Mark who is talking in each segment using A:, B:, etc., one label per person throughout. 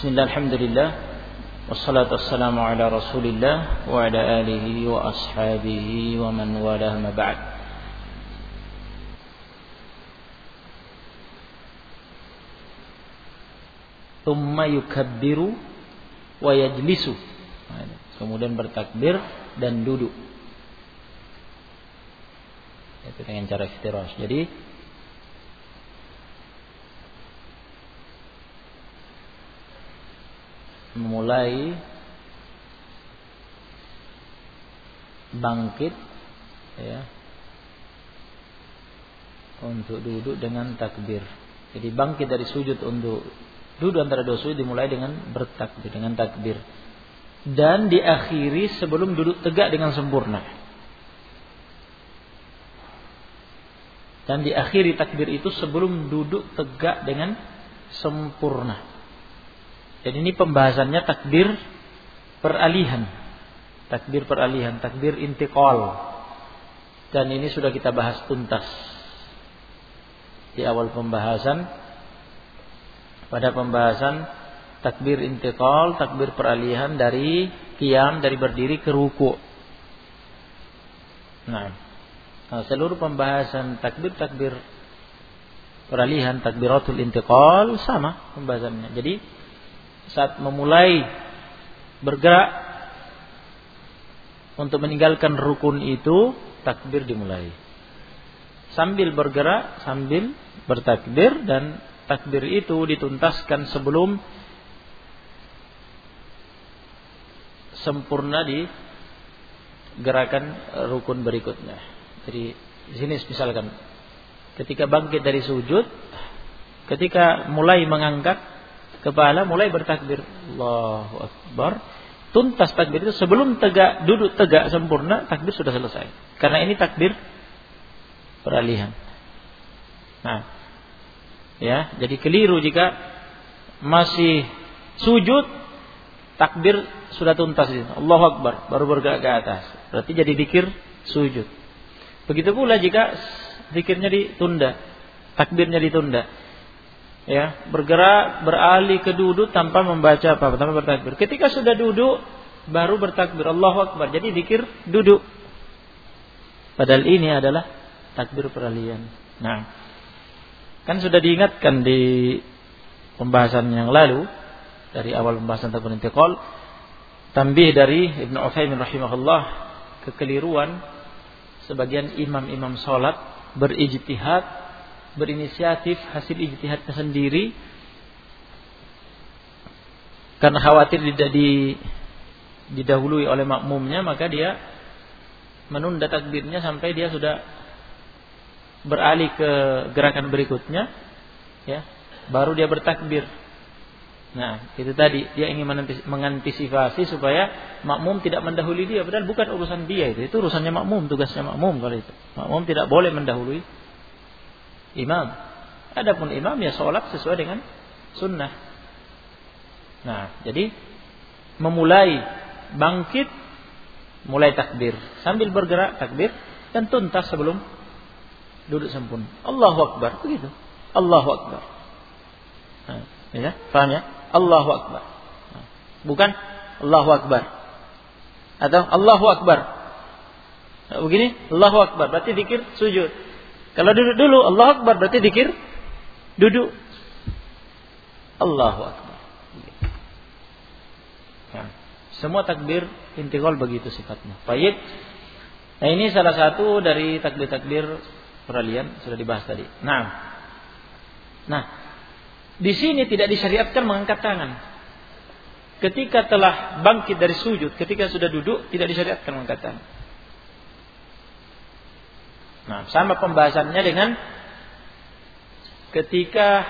A: Bismillah, alhamdulillah. Wassalatu wassalamu ala rasulillah Wa ala alihi wa ashabihi Wa man walah ma ba'd. Thumma yukabbiru Wa yajlisu. Kemudian bertakbir dan duduk. Itu dengan cara iftirash Jadi memulai bangkit ya untuk duduk dengan takbir. Jadi bangkit dari sujud untuk duduk antara dua sujud dimulai dengan bertakbir dengan takbir dan diakhiri sebelum duduk tegak dengan sempurna. Dan diakhiri takbir itu sebelum duduk tegak dengan sempurna. Dan ini pembahasannya takbir peralihan. Takbir peralihan, takbir intiqal. Dan ini sudah kita bahas tuntas di awal pembahasan pada pembahasan takbir intiqal, takbir peralihan dari kiam dari berdiri ke ruku. Nah, nah seluruh pembahasan takbir takbir peralihan takbiratul intiqal sama pembahasannya. Jadi saat memulai bergerak untuk meninggalkan rukun itu takbir dimulai. Sambil bergerak, sambil bertakbir dan takbir itu dituntaskan sebelum sempurna di gerakan rukun berikutnya. Jadi di sini misalkan ketika bangkit dari sujud, ketika mulai mengangkat kepala mulai bertakbir. Allahu Akbar. Tuntas takbir itu sebelum tegak duduk tegak sempurna takbir sudah selesai. Karena ini takbir peralihan. Nah ya jadi keliru jika masih sujud takbir sudah tuntas Allahu Akbar baru bergerak ke atas. Berarti jadi dikir sujud. Begitu pula jika dikirnya ditunda takbirnya ditunda ya bergerak beralih ke duduk tanpa membaca apa tanpa bertakbir. Ketika sudah duduk baru bertakbir. Allahu Akbar. Jadi dikir duduk. Padahal ini adalah takbir peralihan. Nah kan sudah diingatkan di pembahasan yang lalu dari awal pembahasan takbir intiqal tambih dari Ibnu Utsaimin rahimahullah kekeliruan sebagian imam-imam salat berijtihad berinisiatif hasil ijtihadnya sendiri karena khawatir tidak di, didahului oleh makmumnya maka dia menunda takbirnya sampai dia sudah beralih ke gerakan berikutnya ya. Baru dia bertakbir. Nah itu tadi. Dia ingin mengantisipasi supaya makmum tidak mendahului dia. Padahal bukan urusan dia itu. Itu urusannya makmum tugasnya makmum kalau itu. Makmum tidak boleh mendahului imam. Adapun imam ya sholat sesuai dengan sunnah. Nah, jadi memulai bangkit, mulai takbir. Sambil bergerak takbir dan tuntas sebelum duduk sempurna. Allahu Akbar. Begitu. Allahu Akbar. Nah, ya, paham ya? Allahu Akbar. Nah, bukan Allahu Akbar. Atau Allahu Akbar. Nah, begini, Allahu Akbar. Berarti dikir sujud. Kalau duduk dulu Allah Akbar berarti dikir duduk. Allahu Akbar. Ya. Semua takbir intikal begitu sifatnya. Baik. Nah ini salah satu dari takbir-takbir peralihan sudah dibahas tadi. Nah, nah di sini tidak disyariatkan mengangkat tangan. Ketika telah bangkit dari sujud, ketika sudah duduk, tidak disyariatkan mengangkat tangan. Nah, sama pembahasannya dengan ketika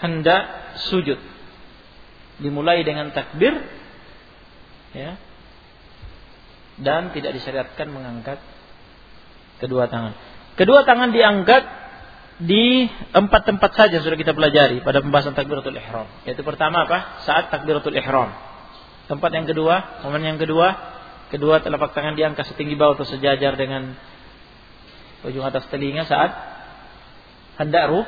A: hendak sujud. Dimulai dengan takbir ya. Dan tidak disyariatkan mengangkat kedua tangan. Kedua tangan diangkat di empat tempat saja sudah kita pelajari pada pembahasan takbiratul ihram. Yaitu pertama apa? Saat takbiratul ihram. Tempat yang kedua, momen yang kedua Kedua telapak tangan diangkat setinggi bawah atau sejajar dengan ujung atas telinga saat hendak ruh,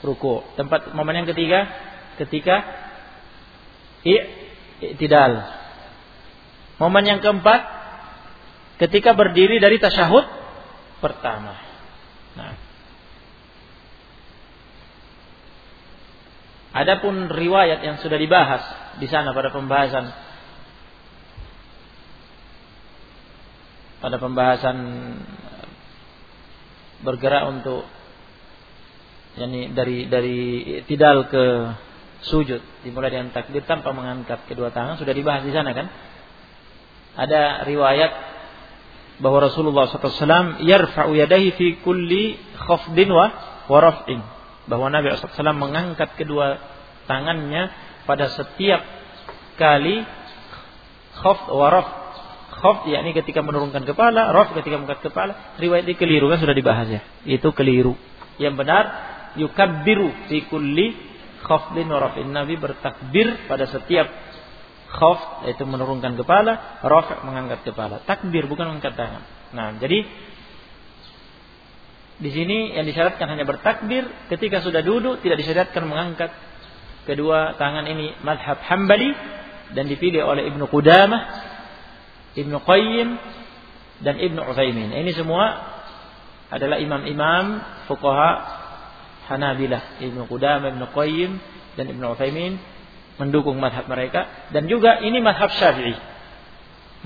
A: ruku. Tempat momen yang ketiga ketika i'tidal. Momen yang keempat ketika berdiri dari tasyahud pertama. Nah. Adapun riwayat yang sudah dibahas di sana pada pembahasan pada pembahasan bergerak untuk yakni dari dari tidal ke sujud dimulai dengan takbir tanpa mengangkat kedua tangan sudah dibahas di sana kan? Ada riwayat bahwa Rasulullah SAW yarfa'u yadahi fi kulli khafdin wa waraf'in bahwa Nabi SAW mengangkat kedua tangannya pada setiap kali khafd waraf Khof yakni ketika menurunkan kepala, rof ketika mengangkat kepala. Riwayat ini keliru kan sudah dibahas ya. Itu keliru. Yang benar yukabbiru fi kulli khafdin wa rafin. Nabi bertakbir pada setiap khaf yaitu menurunkan kepala, raf mengangkat kepala. Takbir bukan mengangkat tangan. Nah, jadi di sini yang disyaratkan hanya bertakbir ketika sudah duduk tidak disyaratkan mengangkat kedua tangan ini madhab Hambali dan dipilih oleh Ibnu Qudamah Ibnu Qayyim dan Ibnu Utsaimin. Ini semua adalah imam-imam fuqaha Hanabilah, Ibnu Qudamah, Ibnu Qayyim dan Ibnu Utsaimin mendukung madhab mereka dan juga ini madhab Syafi'i.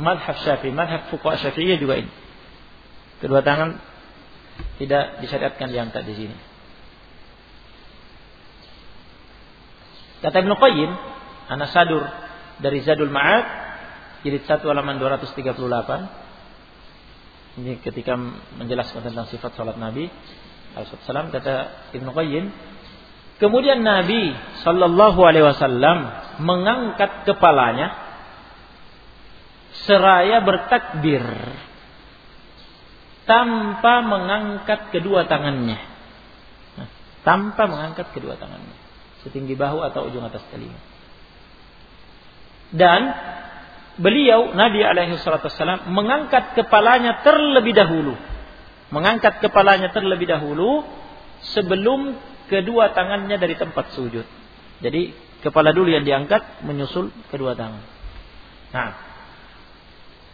A: Madhab Syafi'i, madhab fuqaha Syafi'i juga ini. Kedua tangan tidak disyariatkan diangkat di sini. Kata Ibnu Qayyim, anak sadur dari Zadul Ma'ad jilid 1 halaman 238 ini ketika menjelaskan tentang sifat salat Nabi Alaihissalam kata Ibnu Qayyim kemudian Nabi Shallallahu Alaihi Wasallam mengangkat kepalanya seraya bertakbir tanpa mengangkat kedua tangannya. Nah, tanpa mengangkat kedua tangannya setinggi bahu atau ujung atas telinga. Dan beliau Nabi alaihi wasallam mengangkat kepalanya terlebih dahulu. Mengangkat kepalanya terlebih dahulu sebelum kedua tangannya dari tempat sujud. Jadi kepala dulu yang diangkat menyusul kedua tangan. Nah,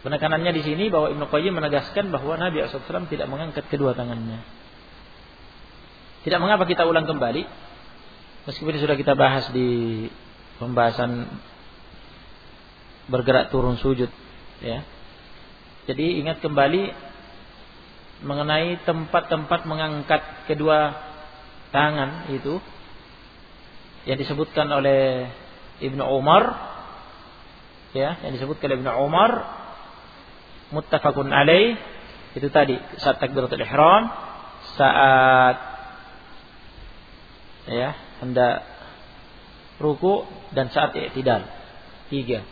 A: penekanannya di sini bahwa Ibnu Qayyim menegaskan bahwa Nabi SAW tidak mengangkat kedua tangannya. Tidak mengapa kita ulang kembali, meskipun sudah kita bahas di pembahasan bergerak turun sujud ya. Jadi ingat kembali mengenai tempat-tempat mengangkat kedua tangan itu yang disebutkan oleh Ibnu Umar ya, yang disebutkan oleh Ibnu Umar muttafaqun alaih itu tadi saat takbiratul ihram saat ya hendak ruku dan saat i'tidal tiga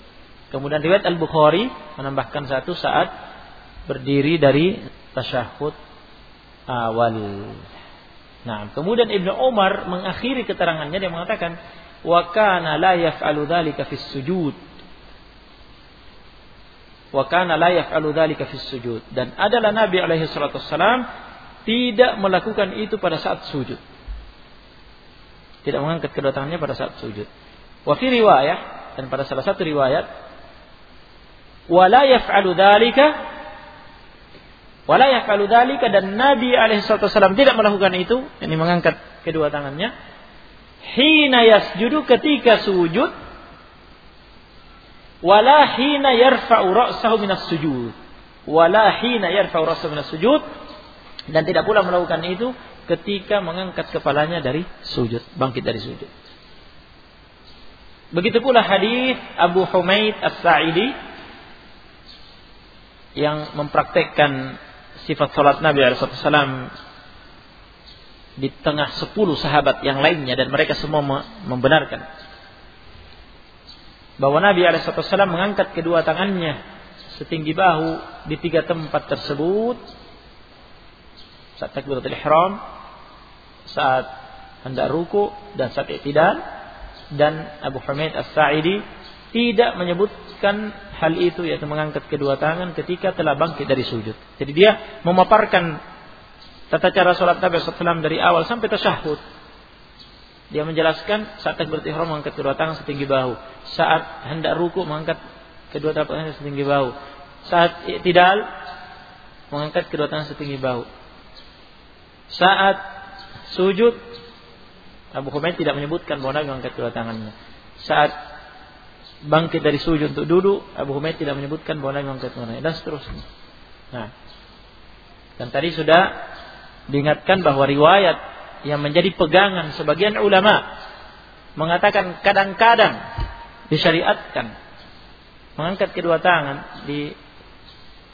A: Kemudian riwayat Al-Bukhari menambahkan satu saat berdiri dari tasyahud awal. Nah, kemudian Ibnu Umar mengakhiri keterangannya dia mengatakan wa kana la yaf'alu dzalika fis sujud. Wa kana la yaf'alu dzalika fis sujud dan adalah Nabi alaihi salatu wassalam tidak melakukan itu pada saat sujud. Tidak mengangkat kedua tangannya pada saat sujud. Wa fi riwayah dan pada salah satu riwayat wala yaf'alu dzalika wala yaf'alu dzalika dan Nabi alaihi tidak melakukan itu. Ini mengangkat kedua tangannya. Hina yasjudu ketika sujud wala hina yarfa'u ra'sahu minas sujud. Wala hina yarfa'u ra'sahu minas sujud dan tidak pula melakukan itu ketika mengangkat kepalanya dari sujud bangkit dari sujud. Begitu pula hadis Abu Humaid As-Sa'idi yang mempraktekkan sifat salat Nabi SAW di tengah sepuluh sahabat yang lainnya dan mereka semua membenarkan. Bahwa Nabi SAW mengangkat kedua tangannya setinggi bahu di tiga tempat tersebut saat takbiratul ihram saat hendak ruku dan saat i'tidal dan Abu Hamid As-Sa'idi tidak menyebutkan hal itu yaitu mengangkat kedua tangan ketika telah bangkit dari sujud. Jadi dia memaparkan tata cara sholat Nabi SAW dari awal sampai tasyahud. Dia menjelaskan saat takbiratul ihram mengangkat kedua tangan setinggi bahu. Saat hendak ruku mengangkat kedua tangan setinggi bahu. Saat tidak mengangkat kedua tangan setinggi bahu. Saat sujud Abu Humaid tidak menyebutkan bahwa Nabi mengangkat kedua tangannya. Saat bangkit dari sujud untuk duduk, Abu Humaid tidak menyebutkan bahwa Nabi kedua tangannya dan seterusnya. Nah, dan tadi sudah diingatkan bahwa riwayat yang menjadi pegangan sebagian ulama mengatakan kadang-kadang disyariatkan mengangkat kedua tangan di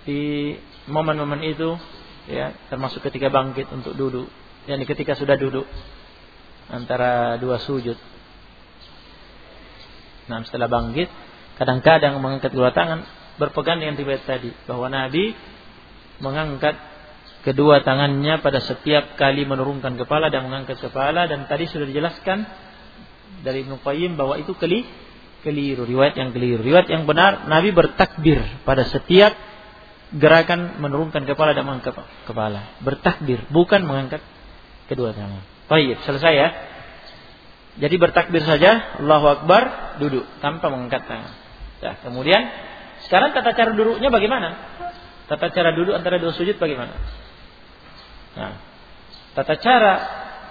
A: di momen-momen itu ya termasuk ketika bangkit untuk duduk yakni ketika sudah duduk antara dua sujud nah setelah bangkit kadang-kadang mengangkat kedua tangan berpegang dengan riwayat tadi bahwa Nabi mengangkat kedua tangannya pada setiap kali menurunkan kepala dan mengangkat kepala dan tadi sudah dijelaskan dari Ibnu Qayyim bahwa itu keli keliru riwayat yang keliru. Riwayat yang benar Nabi bertakbir pada setiap gerakan menurunkan kepala dan mengangkat kepala. Bertakbir bukan mengangkat kedua tangan. Baik selesai ya jadi bertakbir saja Allahu Akbar duduk tanpa mengangkat tangan nah, kemudian sekarang tata cara duduknya bagaimana tata cara duduk antara dua sujud bagaimana Nah, tata cara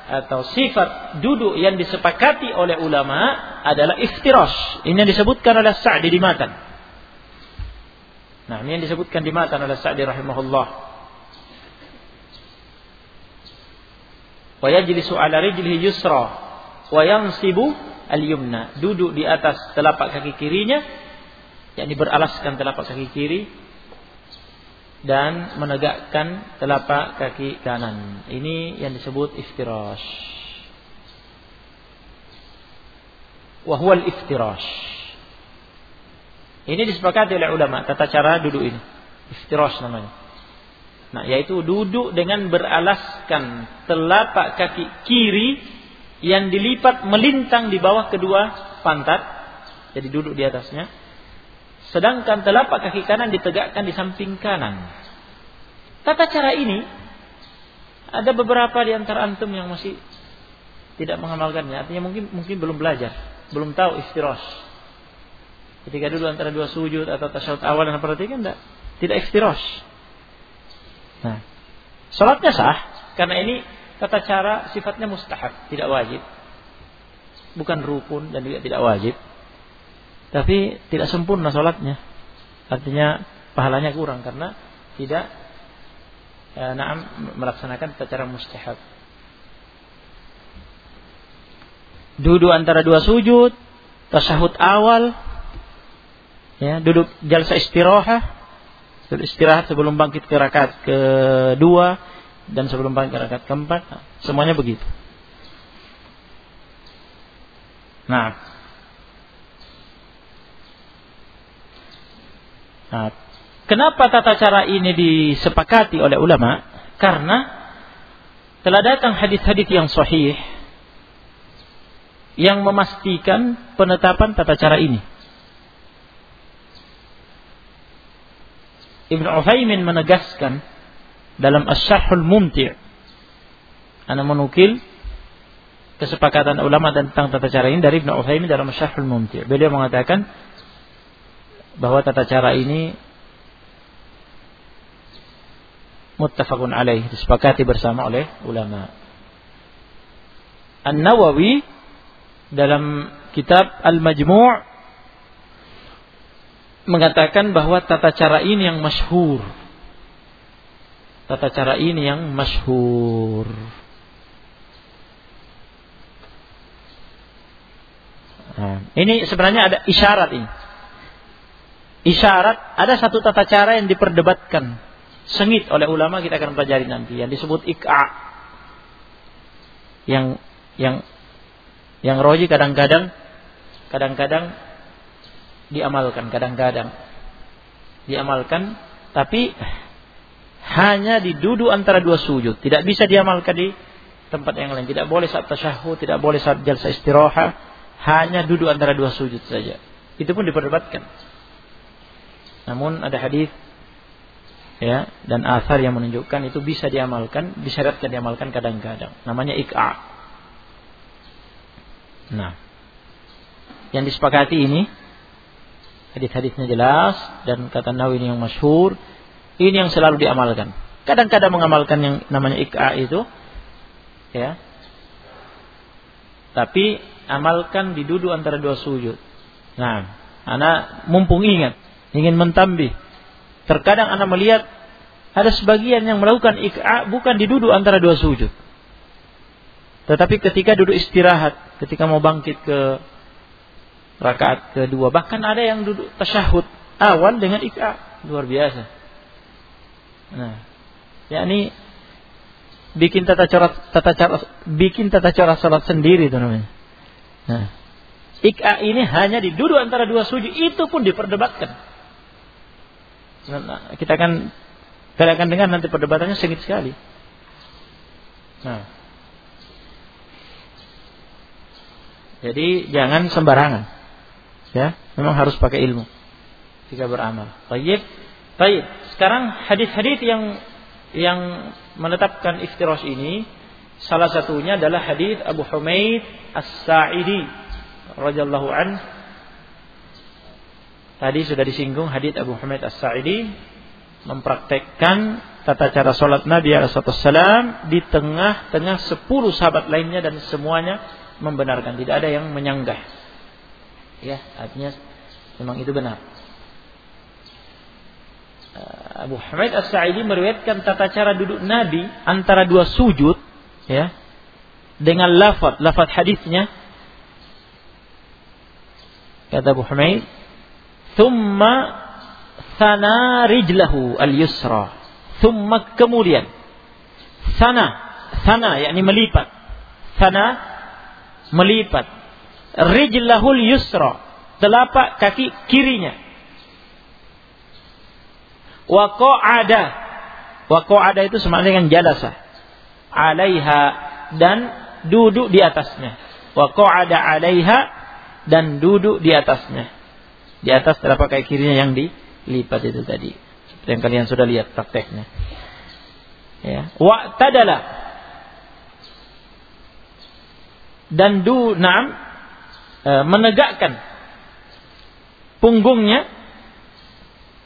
A: atau sifat duduk yang disepakati oleh ulama adalah iftirash. Ini yang disebutkan oleh Sa'di di matan. Nah, ini yang disebutkan di matan oleh Sa'di rahimahullah. Wa yajlisu ala rijlihi yusra wa yansibu al-yumna. Duduk di atas telapak kaki kirinya, yakni beralaskan telapak kaki kiri dan menegakkan telapak kaki kanan. Ini yang disebut iftirash. Wahwal iftirash. Ini disepakati oleh ulama tata cara duduk ini. Iftirash namanya. Nah, yaitu duduk dengan beralaskan telapak kaki kiri yang dilipat melintang di bawah kedua pantat. Jadi duduk di atasnya Sedangkan telapak kaki kanan ditegakkan di samping kanan. Tata cara ini ada beberapa di antara antum yang masih tidak mengamalkannya. Artinya mungkin mungkin belum belajar, belum tahu istiros. Ketika dulu antara dua sujud atau tasyahud awal dan perhatikan tidak tidak istiros. Nah, sholatnya sah karena ini tata cara sifatnya mustahab, tidak wajib. Bukan rukun dan juga tidak wajib tapi tidak sempurna sholatnya. Artinya pahalanya kurang karena tidak ya, naam melaksanakan secara mustahab. Duduk antara dua sujud, tasahud awal, ya, duduk jalsa istirahat, istirahat sebelum bangkit ke rakaat kedua dan sebelum bangkit rakaat keempat, semuanya begitu. Nah, Nah, kenapa tata cara ini disepakati oleh ulama? Karena telah datang hadis-hadis yang sahih yang memastikan penetapan tata cara ini. Ibn Uthaymin menegaskan dalam As-Syarhul Mumti' Ana menukil kesepakatan ulama tentang tata cara ini dari Ibn Uthaymin dalam As-Syarhul Mumti'. Beliau mengatakan bahwa tata cara ini muttafaqun alaih disepakati bersama oleh ulama. An-Nawawi dalam kitab Al-Majmu' mengatakan bahwa tata cara ini yang masyhur. Tata cara ini yang masyhur. Nah, ini sebenarnya ada isyarat ini. Isyarat ada satu tata cara yang diperdebatkan. Sengit oleh ulama kita akan pelajari nanti yang disebut ik'a. Yang yang yang roji kadang-kadang kadang-kadang diamalkan kadang-kadang diamalkan tapi hanya diduduk antara dua sujud. Tidak bisa diamalkan di tempat yang lain. Tidak boleh saat tasyahud tidak boleh saat jalsa istirahat hanya duduk antara dua sujud saja. Itu pun diperdebatkan. Namun ada hadis ya dan asar yang menunjukkan itu bisa diamalkan, disyaratkan diamalkan kadang-kadang. Namanya ik'a. Nah, yang disepakati ini hadis-hadisnya jelas dan kata Nawawi yang masyhur, ini yang selalu diamalkan. Kadang-kadang mengamalkan yang namanya ik'a itu ya. Tapi amalkan di duduk antara dua sujud. Nah, anak mumpung ingat, ingin mentambih. Terkadang anak melihat ada sebagian yang melakukan ik'a bukan di duduk antara dua sujud. Tetapi ketika duduk istirahat, ketika mau bangkit ke rakaat kedua, bahkan ada yang duduk tasyahud awal dengan ik'a, luar biasa. Nah, yakni bikin tata cara tata cara bikin tata cara salat sendiri itu namanya. Nah, ik'a ini hanya duduk antara dua sujud, itu pun diperdebatkan. Nah, kita akan kita akan dengar nanti perdebatannya sengit sekali. Nah, Jadi jangan sembarangan. Ya, memang harus pakai ilmu jika beramal. Baik. Baik. Sekarang hadis-hadis yang yang menetapkan iftiras ini salah satunya adalah hadis Abu Humaid As-Sa'idi radhiyallahu an. Tadi sudah disinggung hadis Abu Humaid As-Sa'idi mempraktekkan tata cara sholat Nabi Alaihissalam di tengah-tengah sepuluh sahabat lainnya dan semuanya membenarkan, tidak ada yang menyanggah. Ya, artinya memang itu benar. Uh, Abu Hamid As-Sa'idi meriwayatkan tata cara duduk Nabi antara dua sujud ya dengan lafaz lafaz hadisnya. Kata Abu Hamid thumma sana rijlahu al-yusra thumma kemudian. Sana sana yakni melipat. Sana melipat. Rijlahul yusra telapak kaki kirinya wa qa'ada. Wa qa'ada itu sama dengan jalasa alaiha dan duduk di atasnya. Wa qa'ada alaiha dan duduk di atasnya. Di atas telapak kaki kirinya yang dilipat itu tadi. Seperti yang kalian sudah lihat prakteknya. Ya. Wa tadala. Dan du nam e, menegakkan punggungnya.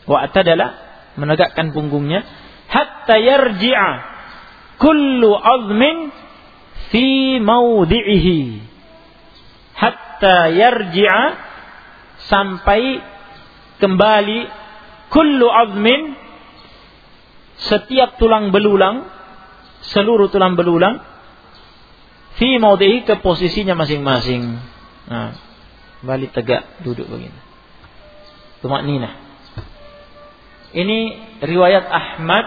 A: Wa atadala menegakkan punggungnya hatta yarji'a kullu azmin fi mawdi'ihi hatta yarji'a sampai kembali kullu azmin setiap tulang belulang seluruh tulang belulang fi maudhi'i ke posisinya masing-masing. Nah, balik tegak duduk begini. Tumak nina. Ini riwayat Ahmad,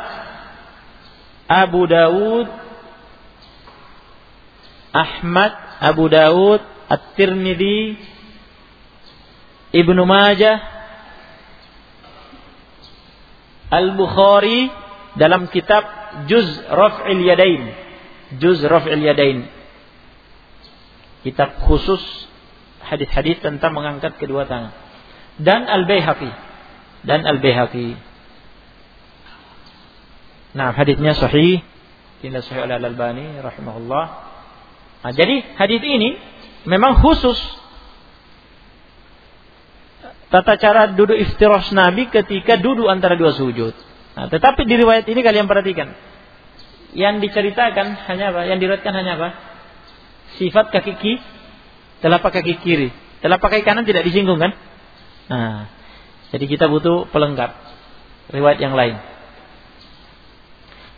A: Abu Dawud, Ahmad, Abu Dawud, At-Tirmidzi, Ibnu Majah, Al-Bukhari dalam kitab Juz Raf'il Yadain. Juz Raf'il Yadain. Kitab khusus hadis-hadis tentang mengangkat kedua tangan. Dan Al-Baihaqi dan Al-Baihaqi Nah, hadisnya sahih tidak sahih oleh Al-Albani rahimahullah. Nah, jadi hadis ini memang khusus tata cara duduk iftiras Nabi ketika duduk antara dua sujud. Nah, tetapi di riwayat ini kalian perhatikan. Yang diceritakan hanya apa? Yang diriwayatkan hanya apa? sifat kaki kiri, telapak kaki kiri. Telapak kaki kanan tidak disinggung kan? Nah, jadi kita butuh pelengkap riwayat yang lain.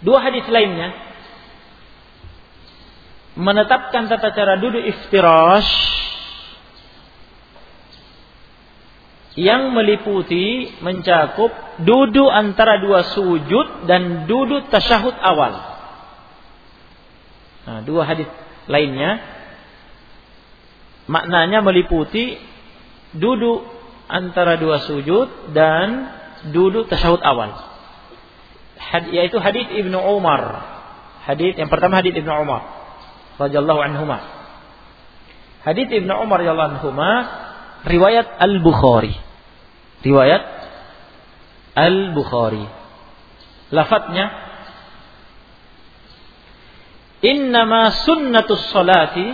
A: Dua hadis lainnya menetapkan tata cara duduk iftirash yang meliputi mencakup duduk antara dua sujud dan duduk tasyahud awal. Nah, dua hadis lainnya maknanya meliputi duduk antara dua sujud dan duduk tasyahud awal. Yaitu hadis Ibnu Umar. Hadis yang pertama hadis Ibnu Umar radhiyallahu anhuma. Hadis Ibnu Umar radhiyallahu anhuma riwayat Al-Bukhari. Riwayat Al-Bukhari. Lafadznya innama sunnatus salati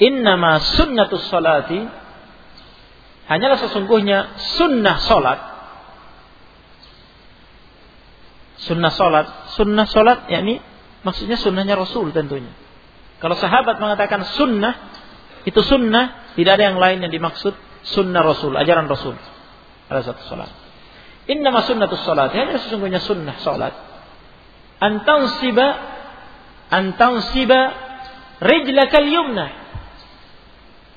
A: innama sunnatus salati hanyalah sesungguhnya sunnah salat sunnah salat. Sunnah salat yakni maksudnya sunnahnya Rasul tentunya. Kalau sahabat mengatakan sunnah itu sunnah tidak ada yang lain yang dimaksud sunnah Rasul ajaran Rasul. Pada satu salat. Innama sunnatus salat hanya sesungguhnya sunnah salat. Antang siba antang siba rijlakal yumna.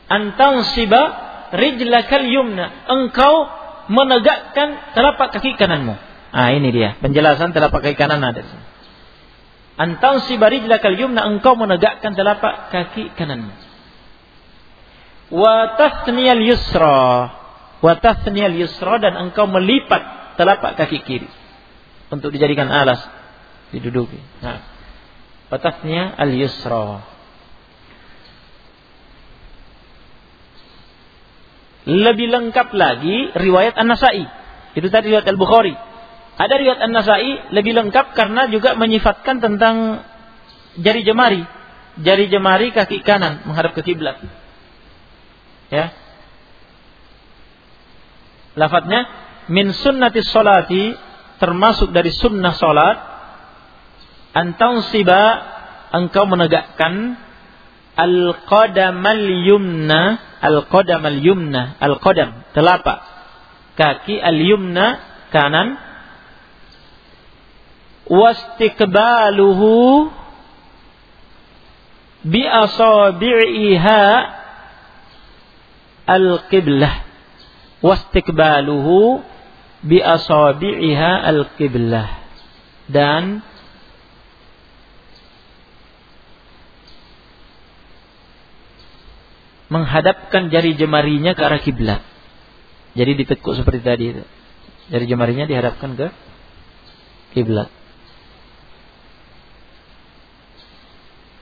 A: Antang siba rijlakal yumna. Engkau menegakkan telapak kaki kananmu Ah ini dia penjelasan telapak kaki kanan ada. Antau si barijlakal yumna engkau menegakkan telapak kaki kanan. Wa tathniyal yusra. Wa tathniyal yusra dan engkau melipat telapak kaki kiri untuk dijadikan alas diduduki. Nah. Wa al yusra. Lebih lengkap lagi riwayat An-Nasai. Itu tadi riwayat Al-Bukhari ada riwayat An-Nasai lebih lengkap karena juga menyifatkan tentang jari jemari. Jari jemari kaki kanan menghadap ke kiblat. Ya. Lafadznya min sunnati termasuk dari sunnah solat antau siba engkau menegakkan al qadamal yumna al qadamal yumna al qadam telapak kaki al yumna kanan wastikbaluhu bi asabi'iha al-qiblah wastikbaluhu bi asabi'iha al-qiblah dan menghadapkan jari jemarinya ke arah kiblat. Jadi ditekuk seperti tadi itu. Jari jemarinya dihadapkan ke kiblat.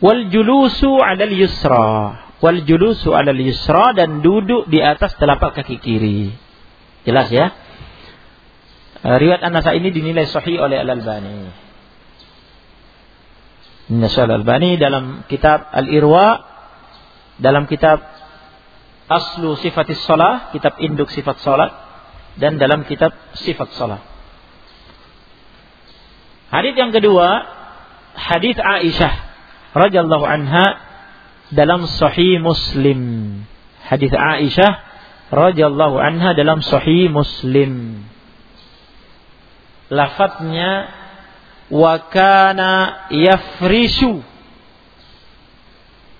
A: Wal julusu 'alal yusra. Wal julusu 'alal yusra dan duduk di atas telapak kaki kiri. Jelas ya? Eh, riwayat An-Nasa ini dinilai sahih oleh Al-Albani. Nasal Al-Albani dalam kitab Al-Irwa dalam kitab Aslu Sifatis Salah, kitab induk sifat salat dan dalam kitab Sifat Salat. Hadis yang kedua, hadis Aisyah radhiyallahu anha dalam sahih Muslim. Hadis Aisyah radhiyallahu anha dalam sahih Muslim. Lafadznya wa kana yafrishu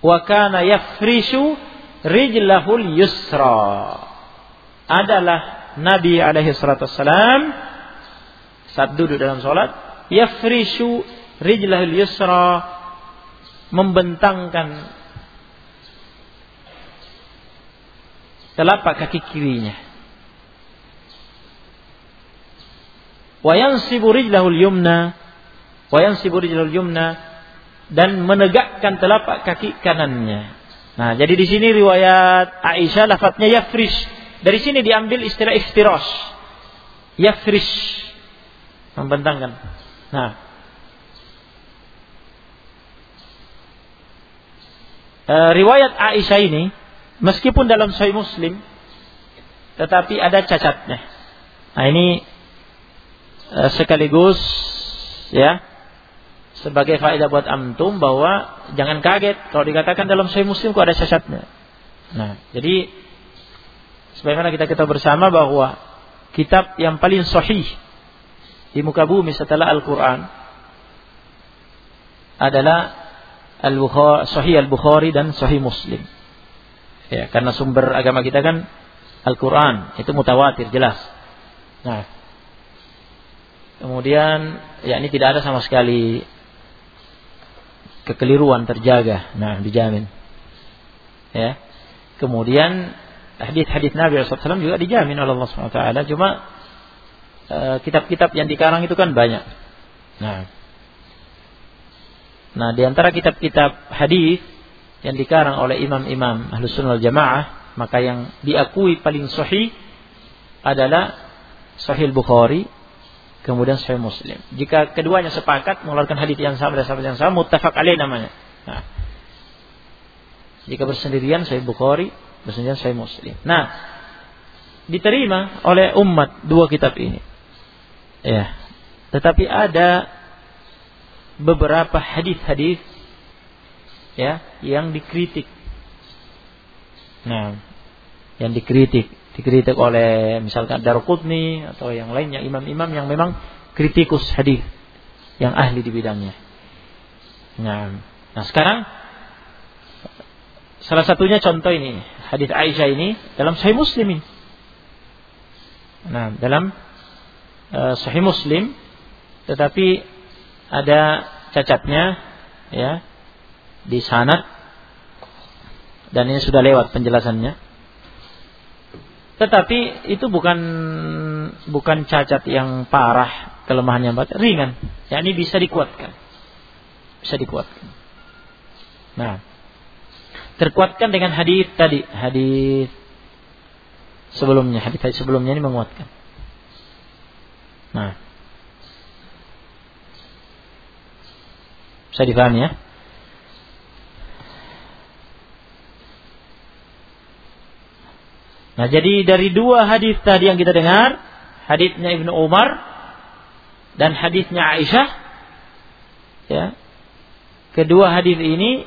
A: wa kana yafrishu rijlahul yusra. Adalah Nabi alaihi salatu saat duduk dalam salat yafrishu rijlahul yusra membentangkan telapak kaki kirinya. Wayan siburi rijlahul yumna, siburi rijlahul yumna dan menegakkan telapak kaki kanannya. Nah, jadi di sini riwayat Aisyah lafadznya yafrish. Dari sini diambil istilah iftirash. Yafrish. Membentangkan. Nah, e, riwayat Aisyah ini meskipun dalam Sahih Muslim tetapi ada cacatnya. Nah ini e, sekaligus ya sebagai faedah buat antum bahwa jangan kaget kalau dikatakan dalam Sahih Muslim kok ada cacatnya. Nah, jadi sebagaimana kita kita bersama bahwa kitab yang paling sahih di muka bumi setelah Al-Qur'an adalah Al-Bukhari, Sahih Al-Bukhari dan Sahih Muslim. Ya, karena sumber agama kita kan Al-Quran, itu mutawatir, jelas. Nah, kemudian, ya ini tidak ada sama sekali kekeliruan terjaga. Nah, dijamin. Ya. Kemudian hadis-hadis Nabi SAW juga dijamin oleh Allah SWT. Cuma eh, kitab-kitab yang dikarang itu kan banyak. Nah, Nah, di antara kitab-kitab hadis yang dikarang oleh imam-imam Ahlus Sunnah Jamaah, maka yang diakui paling sahih adalah Sahih Bukhari, kemudian Sahih Muslim. Jika keduanya sepakat mengeluarkan hadis yang sama dan sahabat yang sama, muttafaq alaih namanya. Nah. Jika bersendirian Sahih Bukhari, bersendirian Sahih Muslim. Nah, diterima oleh umat dua kitab ini. Ya. Tetapi ada beberapa hadis-hadis ya yang dikritik. Nah, yang dikritik, dikritik oleh misalkan Daruqutni atau yang lainnya imam-imam yang memang kritikus hadis yang ahli di bidangnya. Nah, nah sekarang salah satunya contoh ini hadis Aisyah ini dalam Sahih Muslim ini. Nah, dalam uh, Sahih Muslim tetapi ada cacatnya ya di sanad dan ini sudah lewat penjelasannya. Tetapi itu bukan bukan cacat yang parah, kelemahan yang berat, ringan. Ya ini bisa dikuatkan. Bisa dikuatkan. Nah, terkuatkan dengan hadis tadi, hadis sebelumnya, hadis sebelumnya ini menguatkan. Nah, bisa dipahami ya? Nah, jadi dari dua hadis tadi yang kita dengar, hadisnya Ibnu Umar dan hadisnya Aisyah, ya. Kedua hadis ini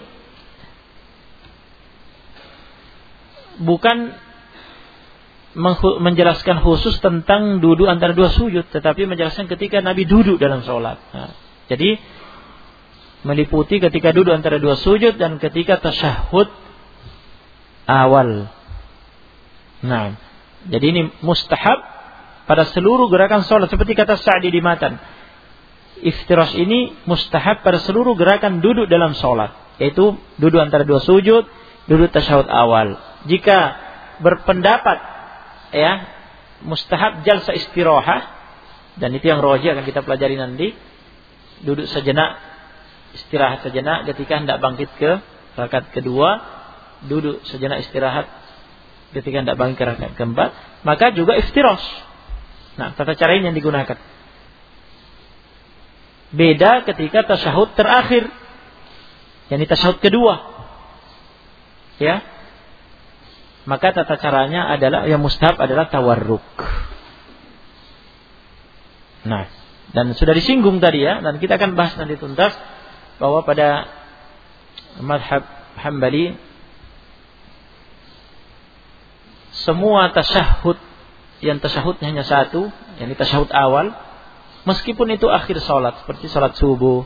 A: bukan menjelaskan khusus tentang duduk antara dua sujud, tetapi menjelaskan ketika Nabi duduk dalam sholat. Nah, jadi meliputi ketika duduk antara dua sujud dan ketika tasyahud awal. Nah, jadi ini mustahab pada seluruh gerakan sholat seperti kata Sa'di di matan. Iftiras ini mustahab pada seluruh gerakan duduk dalam sholat, yaitu duduk antara dua sujud, duduk tasyahud awal. Jika berpendapat ya mustahab jalsa istirahah dan itu yang roji akan kita pelajari nanti duduk sejenak istirahat sejenak ketika hendak bangkit ke rakaat kedua duduk sejenak istirahat ketika tidak bangkit ke rakaat keempat, maka juga iftiros. Nah, tata cara ini yang digunakan. Beda ketika tasyahud terakhir. Yang tasyahud kedua. Ya. Maka tata caranya adalah yang mustahab adalah tawarruk. Nah, dan sudah disinggung tadi ya, dan kita akan bahas nanti tuntas bahwa pada madhab Hambali semua tasyahud yang tasyahudnya hanya satu, yang tasyahud awal, meskipun itu akhir sholat seperti sholat subuh,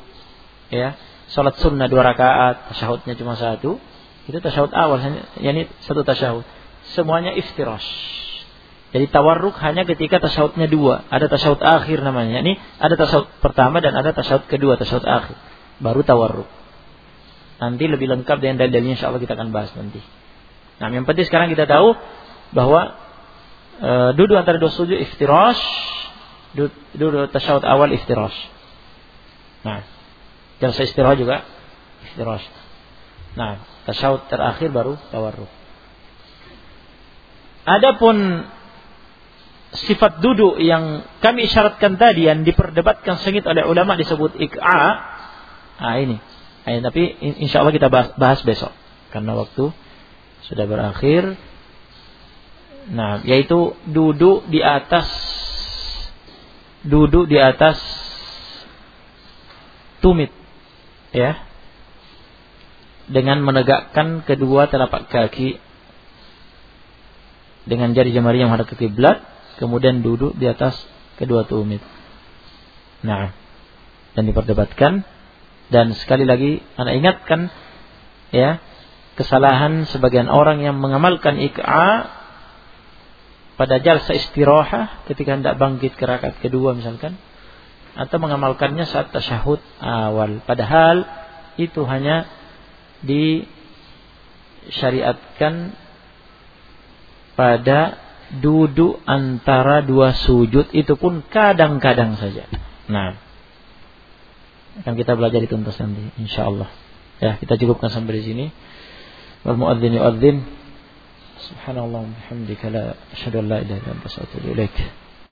A: ya, sholat sunnah dua rakaat, tasyahudnya cuma satu, itu tasyahud awal, ini satu tasyahud. Semuanya iftirash. Jadi tawarruk hanya ketika tasyahudnya dua. Ada tasyahud akhir namanya. Ini ada tasyahud pertama dan ada tasyahud kedua, tasyahud akhir. Baru tawarruk. Nanti lebih lengkap dengan dalilnya insya Allah kita akan bahas nanti. Nah, yang penting sekarang kita tahu bahwa e, duduk antara dua sujud iftirash, duduk, duduk tasyahud awal iftirash. Nah, jalsa istirahat juga iftirash. Nah, tasyahud terakhir baru tawarruk. Adapun sifat duduk yang kami isyaratkan tadi yang diperdebatkan sengit oleh ulama disebut ik'a. Nah, ini. Nah, tapi insya Allah kita bahas, bahas besok. Karena waktu sudah berakhir. Nah, yaitu duduk di atas duduk di atas tumit. Ya. Dengan menegakkan kedua telapak kaki dengan jari jemari yang menghadap ke kiblat kemudian duduk di atas kedua tumit. Nah dan diperdebatkan dan sekali lagi anak ingatkan ya kesalahan sebagian orang yang mengamalkan ik'a pada jalsa istirahat ketika hendak bangkit ke rakaat kedua misalkan atau mengamalkannya saat tasyahud awal padahal itu hanya disyariatkan pada duduk antara dua sujud itu pun kadang-kadang saja. Nah, akan kita belajar tuntas nanti insyaallah. Ya, kita cukupkan sampai di sini. Wal muadzin yuadzin Subhanallah bihamdika la asyhadu an la ilaha illa anta astaghfiruka wa atubu.